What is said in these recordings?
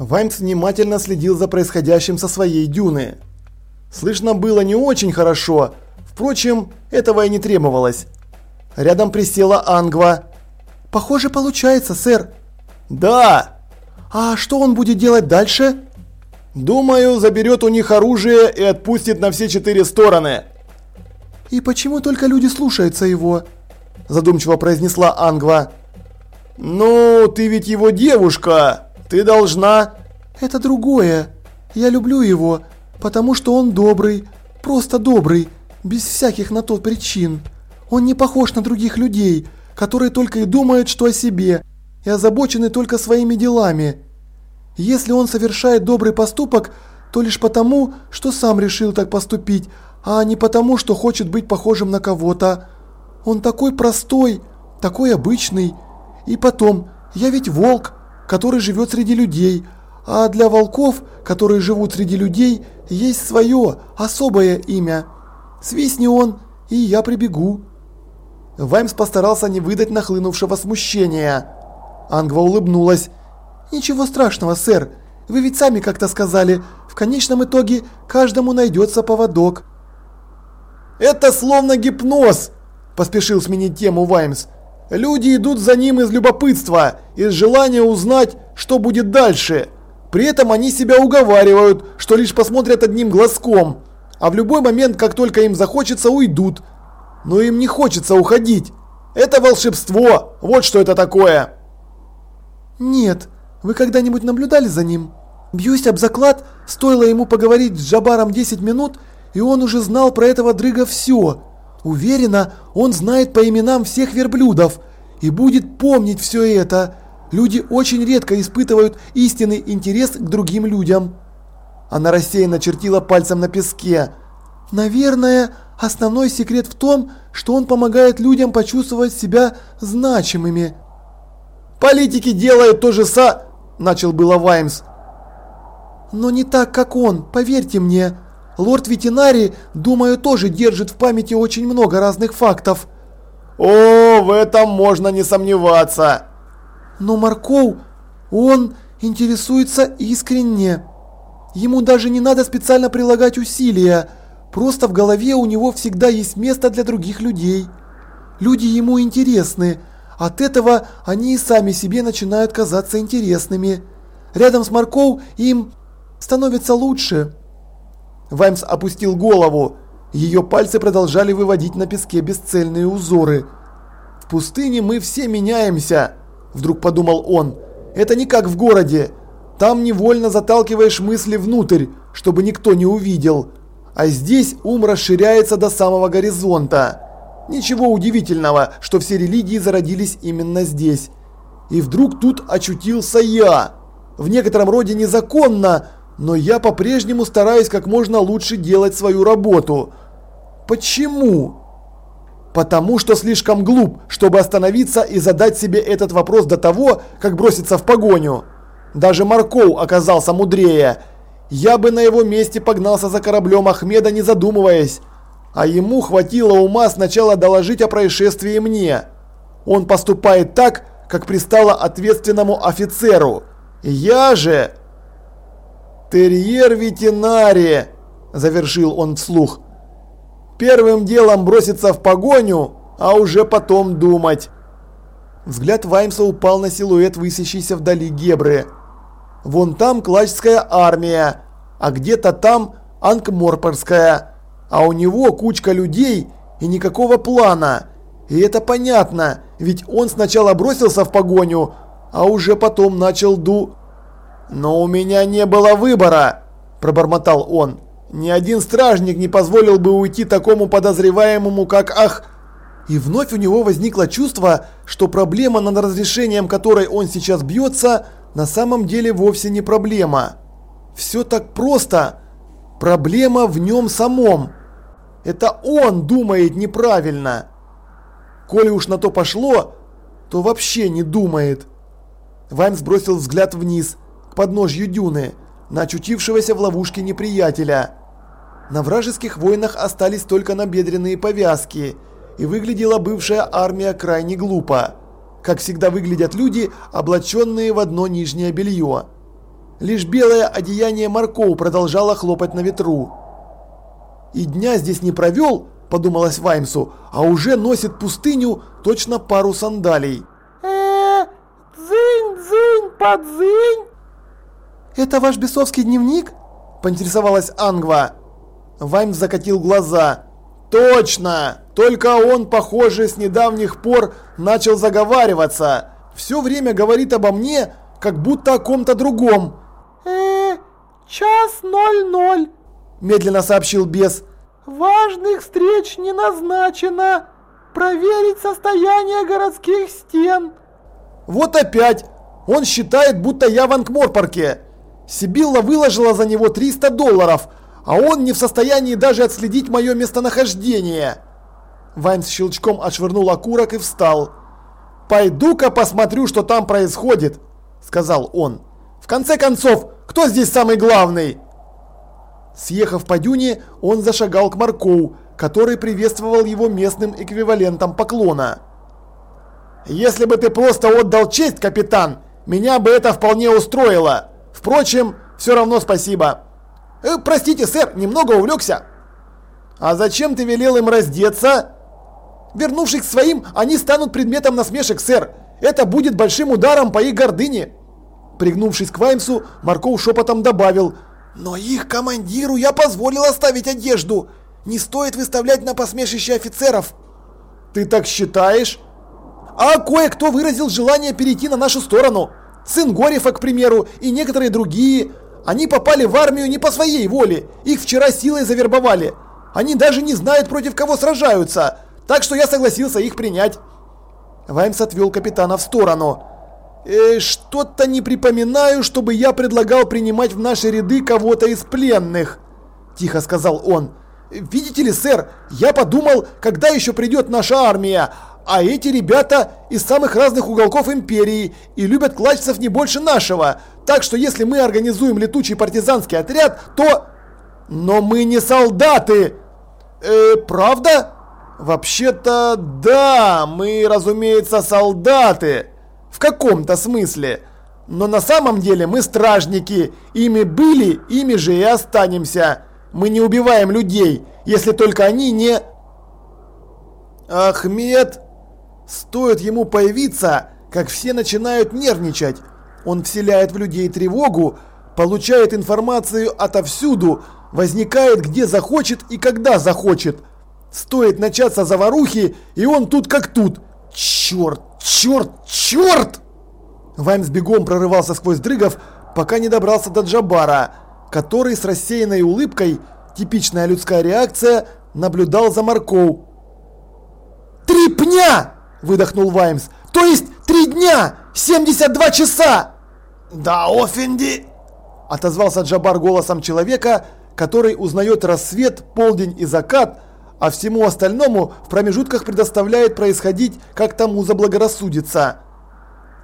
Ваймс внимательно следил за происходящим со своей дюны. Слышно было не очень хорошо, впрочем, этого и не требовалось. Рядом присела Ангва. «Похоже, получается, сэр». «Да!» «А что он будет делать дальше?» «Думаю, заберет у них оружие и отпустит на все четыре стороны». «И почему только люди слушаются его?» Задумчиво произнесла Ангва. «Ну, ты ведь его девушка!» Ты должна... Это другое. Я люблю его, потому что он добрый, просто добрый, без всяких на то причин. Он не похож на других людей, которые только и думают, что о себе, и озабочены только своими делами. Если он совершает добрый поступок, то лишь потому, что сам решил так поступить, а не потому, что хочет быть похожим на кого-то. Он такой простой, такой обычный. И потом, я ведь волк, который живет среди людей, а для волков, которые живут среди людей, есть свое, особое имя. Свистни он, и я прибегу». Ваймс постарался не выдать нахлынувшего смущения. Ангва улыбнулась. «Ничего страшного, сэр. Вы ведь сами как-то сказали, в конечном итоге каждому найдется поводок». «Это словно гипноз!» – поспешил сменить тему Ваймс. Люди идут за ним из любопытства, из желания узнать, что будет дальше. При этом они себя уговаривают, что лишь посмотрят одним глазком, а в любой момент, как только им захочется, уйдут. Но им не хочется уходить. Это волшебство, вот что это такое. Нет, вы когда-нибудь наблюдали за ним? Бьюсь об заклад, стоило ему поговорить с Джабаром 10 минут, и он уже знал про этого дрыга все. Уверена, он знает по именам всех верблюдов и будет помнить все это. Люди очень редко испытывают истинный интерес к другим людям. Она рассеянно чертила пальцем на песке. Наверное, основной секрет в том, что он помогает людям почувствовать себя значимыми. Политики делают то же са... Начал было Ваймс. Но не так, как он, поверьте мне. Лорд Ветинари, думаю, тоже держит в памяти очень много разных фактов. О, в этом можно не сомневаться. Но Марков, он интересуется искренне. Ему даже не надо специально прилагать усилия. Просто в голове у него всегда есть место для других людей. Люди ему интересны. От этого они и сами себе начинают казаться интересными. Рядом с Марков им становится лучше. Ваймс опустил голову. Ее пальцы продолжали выводить на песке бесцельные узоры. «В пустыне мы все меняемся», – вдруг подумал он. «Это не как в городе. Там невольно заталкиваешь мысли внутрь, чтобы никто не увидел. А здесь ум расширяется до самого горизонта. Ничего удивительного, что все религии зародились именно здесь. И вдруг тут очутился я. В некотором роде незаконно, но я по-прежнему стараюсь как можно лучше делать свою работу. Почему? Потому что слишком глуп, чтобы остановиться и задать себе этот вопрос до того, как броситься в погоню. Даже Марков оказался мудрее. Я бы на его месте погнался за кораблем Ахмеда, не задумываясь. А ему хватило ума сначала доложить о происшествии мне. Он поступает так, как пристало ответственному офицеру. Я же... «Терьер ветенари!» – завершил он вслух. «Первым делом броситься в погоню, а уже потом думать». Взгляд Ваймса упал на силуэт, высящийся вдали Гебры. Вон там Клачская армия, а где-то там Анкморпорская, а у него кучка людей и никакого плана. И это понятно, ведь он сначала бросился в погоню, а уже потом начал ду... «Но у меня не было выбора», – пробормотал он. «Ни один стражник не позволил бы уйти такому подозреваемому, как Ах...» И вновь у него возникло чувство, что проблема, над разрешением которой он сейчас бьется, на самом деле вовсе не проблема. Все так просто. Проблема в нем самом. Это он думает неправильно. Коли уж на то пошло, то вообще не думает. Ваймс бросил взгляд вниз – к подножью дюны, на очутившегося в ловушке неприятеля. На вражеских воинах остались только набедренные повязки, и выглядела бывшая армия крайне глупо, как всегда выглядят люди, облаченные в одно нижнее белье. Лишь белое одеяние Маркоу продолжало хлопать на ветру. «И дня здесь не провел», – подумалось Ваймсу, – «а уже носит пустыню точно пару сандалий». э дзынь-дзынь, подзынь!» «Это ваш бесовский дневник?» – поинтересовалась Ангва. Ваймс закатил глаза. «Точно! Только он, похоже, с недавних пор начал заговариваться. Все время говорит обо мне, как будто о ком-то другом э час ноль-ноль», – медленно сообщил бес. «Важных встреч не назначено. Проверить состояние городских стен». «Вот опять! Он считает, будто я в Анкморпорке. Сибилла выложила за него 300 долларов, а он не в состоянии даже отследить мое местонахождение». Вайн с щелчком отшвырнул окурок и встал. «Пойду-ка посмотрю, что там происходит», – сказал он. В конце концов, кто здесь самый главный? Съехав по дюне, он зашагал к Маркоу, который приветствовал его местным эквивалентом поклона. «Если бы ты просто отдал честь, капитан, меня бы это вполне устроило. Впрочем, все равно спасибо. Э, простите, сэр, немного увлекся». «А зачем ты велел им раздеться?» «Вернувшись к своим, они станут предметом насмешек, сэр. Это будет большим ударом по их гордыне». Пригнувшись к Ваймсу, Марков шепотом добавил «Но их командиру я позволил оставить одежду. Не стоит выставлять на посмешище офицеров». «Ты так считаешь?» «А кое-кто выразил желание перейти на нашу сторону. Сын Горефа, к примеру, и некоторые другие. Они попали в армию не по своей воле. Их вчера силой завербовали. Они даже не знают, против кого сражаются. Так что я согласился их принять». Ваймс отвел капитана в сторону. Э, Что-то не припоминаю, чтобы я предлагал принимать в наши ряды кого-то из пленных, тихо сказал он. Видите ли, сэр, я подумал, когда еще придет наша армия, а эти ребята из самых разных уголков империи и любят клачцев не больше нашего. Так что если мы организуем летучий партизанский отряд, то... Но мы не солдаты! Э, правда? Вообще-то, да, мы, разумеется, солдаты. В каком-то смысле. Но на самом деле мы стражники. Ими были, ими же и останемся. Мы не убиваем людей, если только они не... Ахмед... Стоит ему появиться, как все начинают нервничать. Он вселяет в людей тревогу, получает информацию отовсюду, возникает где захочет и когда захочет. Стоит начаться заварухи, и он тут как тут. Черт, черт, черт! Ваймс бегом прорывался сквозь дрыгов, пока не добрался до Джабара, который с рассеянной улыбкой, типичная людская реакция, наблюдал за Маркоу. «Три пня!» – выдохнул Ваймс. «То есть три дня! 72 часа!» «Да, Офенди!» – отозвался Джабар голосом человека, который узнает рассвет, полдень и закат – а всему остальному в промежутках предоставляет происходить, как тому заблагорассудится.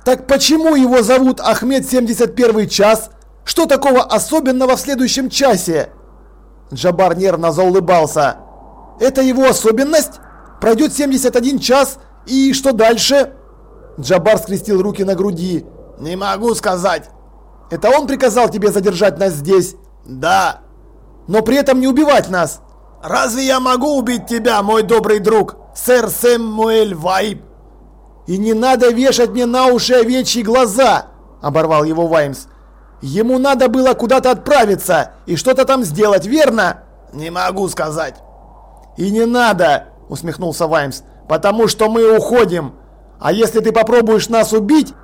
Так почему его зовут Ахмед 71 час? Что такого особенного в следующем часе? Джабар нервно заулыбался. Это его особенность? Пройдет 71 час, и что дальше? Джабар скрестил руки на груди. Не могу сказать. Это он приказал тебе задержать нас здесь? Да. Но при этом не убивать нас. Разве я могу убить тебя, мой добрый друг, сэр Сэмуэль Вайб? И не надо вешать мне на уши овечьи глаза, оборвал его Ваймс. Ему надо было куда-то отправиться и что-то там сделать, верно? Не могу сказать. И не надо, усмехнулся Ваймс, потому что мы уходим. А если ты попробуешь нас убить,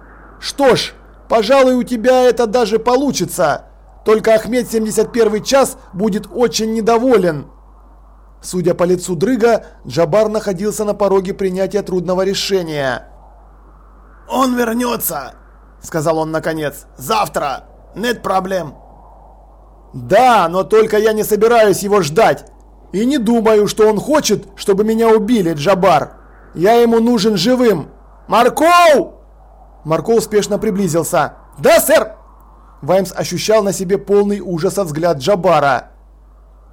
что ж, пожалуй, у тебя это даже получится. Только Ахмед 71 час будет очень недоволен. Судя по лицу Дрыга, Джабар находился на пороге принятия трудного решения. «Он вернется!» – сказал он наконец. «Завтра! Нет проблем!» «Да, но только я не собираюсь его ждать. И не думаю, что он хочет, чтобы меня убили, Джабар. Я ему нужен живым. Маркоу!» Маркоу спешно приблизился. «Да, сэр!» Ваймс ощущал на себе полный ужаса взгляд Джабара.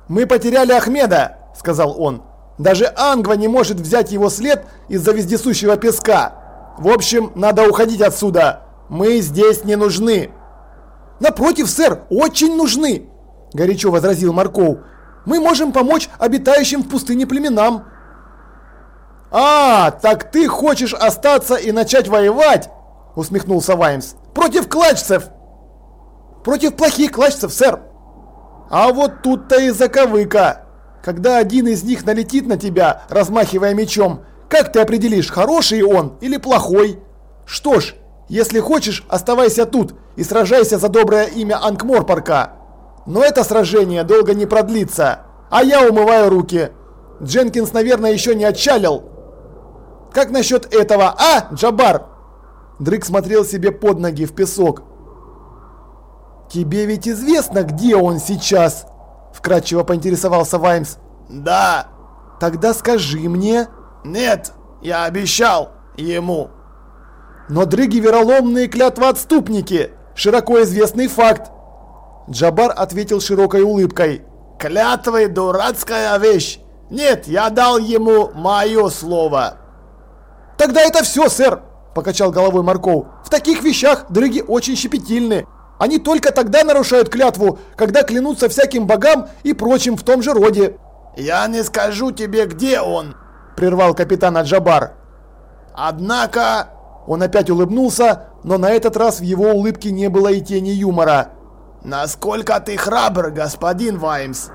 «Мы потеряли Ахмеда!» сказал он. Даже Ангва не может взять его след из-за вездесущего песка. В общем, надо уходить отсюда. Мы здесь не нужны. Напротив, сэр, очень нужны!» – горячо возразил Марков. «Мы можем помочь обитающим в пустыне племенам». «А, так ты хочешь остаться и начать воевать?» – усмехнулся Ваймс. «Против клачцев!» «Против плохих клачцев, сэр!» «А вот тут-то и заковыка! Когда один из них налетит на тебя, размахивая мечом, как ты определишь, хороший он или плохой? Что ж, если хочешь, оставайся тут и сражайся за доброе имя Анкморпорка. Но это сражение долго не продлится, а я умываю руки. Дженкинс, наверное, еще не отчалил. Как насчет этого, а, Джабар? Дрык смотрел себе под ноги в песок. «Тебе ведь известно, где он сейчас?» Вкратчиво поинтересовался Ваймс. «Да». «Тогда скажи мне». «Нет, я обещал ему». «Но дрыги вероломные клятвоотступники, широко известный факт». Джабар ответил широкой улыбкой. «Клятвы – дурацкая вещь. Нет, я дал ему мое слово». «Тогда это все, сэр», – покачал головой Марков. «В таких вещах дрыги очень щепетильны. Они только тогда нарушают клятву, когда клянутся всяким богам и прочим в том же роде». «Я не скажу тебе, где он», – прервал капитан Аджабар. «Однако...» Он опять улыбнулся, но на этот раз в его улыбке не было и тени юмора. «Насколько ты храбр, господин Ваймс!»